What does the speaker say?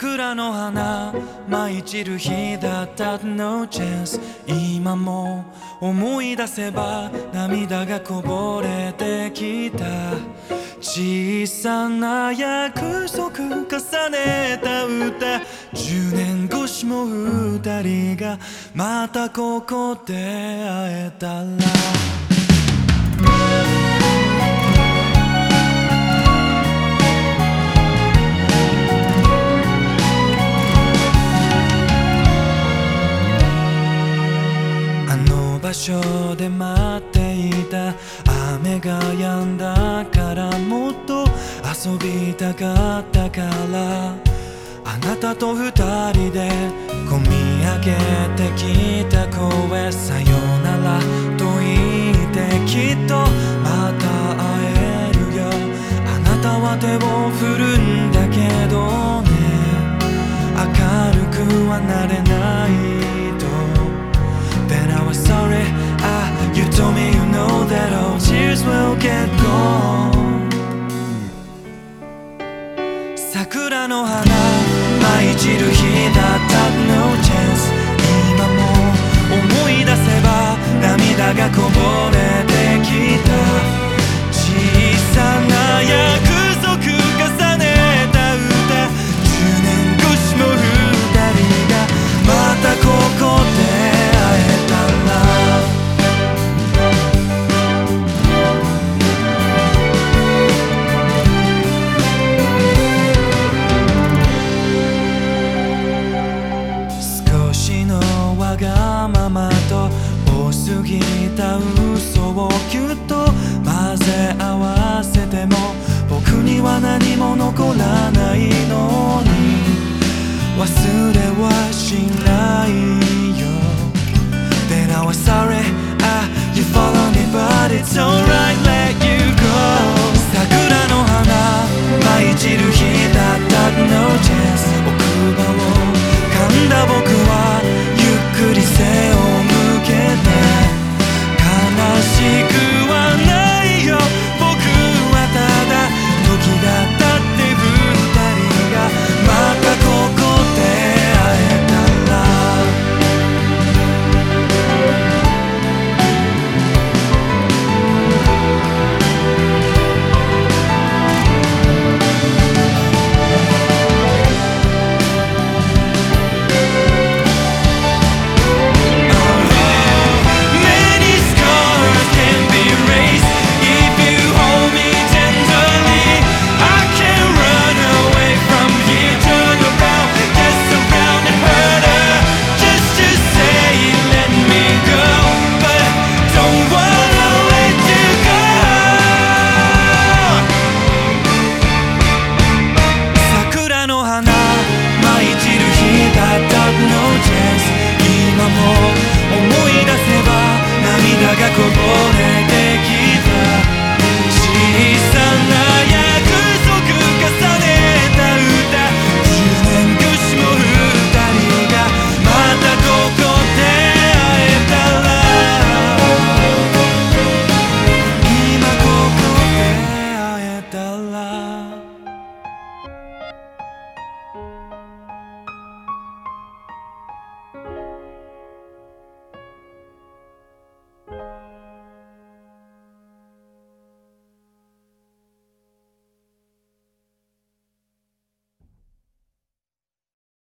桜の花舞い散る日だった No chance 今も思い出せば涙がこぼれてきた。小さな約束重ねた歌。10年越しも二人がまたここで会えたら。場所で待っていた。雨が止んだからもっと遊びたかったから。あなたと二人で込み上げてきた声さよなら。と言ってきっとまた会えるよ。あなたは手を振る know that all tears will get gone 桜の花舞い散る ままと多すぎた嘘をぎゅっと混ぜ合わせても僕には何も残らないのに忘れはしないよ。Then I was sorry